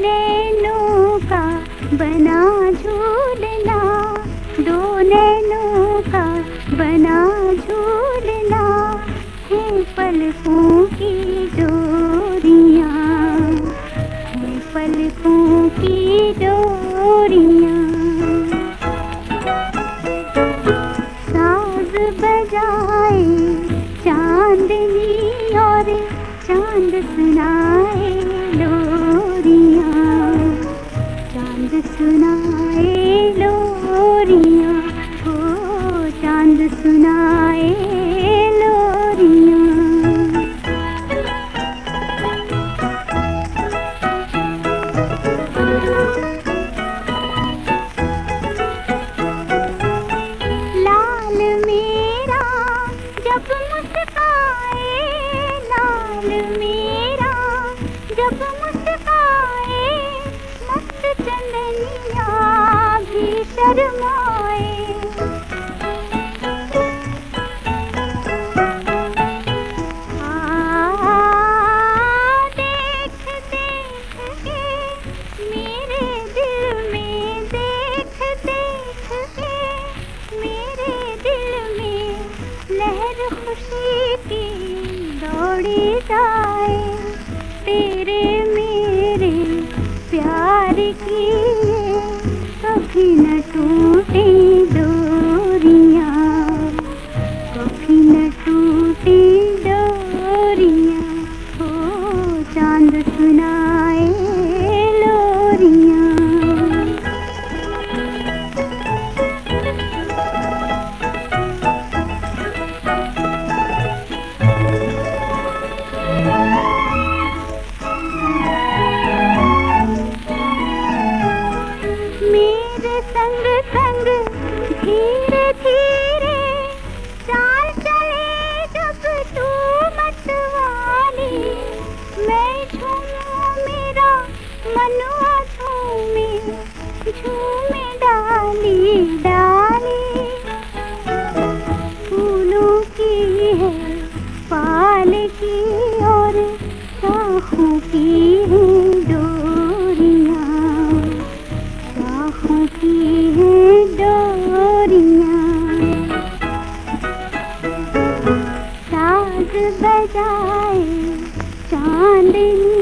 नैनों का बना झूलना दो का बना झूलना की की बजाए चांदनी और चाँद सुना सुनाए लोरियाँ हो चाँद सुनाए लोरियाँ। लाल मेरा जब मुस्काए लाल मेरा जब जाए तेरे मेरे प्यार की टूटे डोरियाँ कभी न टूटे डोरियाँ। हो चाँद सुनाए लोरियाँ। संग संग धीरे धीरे चाल चले जब तू मतवाली। मैं झूमूं मेरा मनुआ झूमे झूमे डाली डाली। फूलों की है, पाल की और शाखों की है। चांदनी और चाँद सुना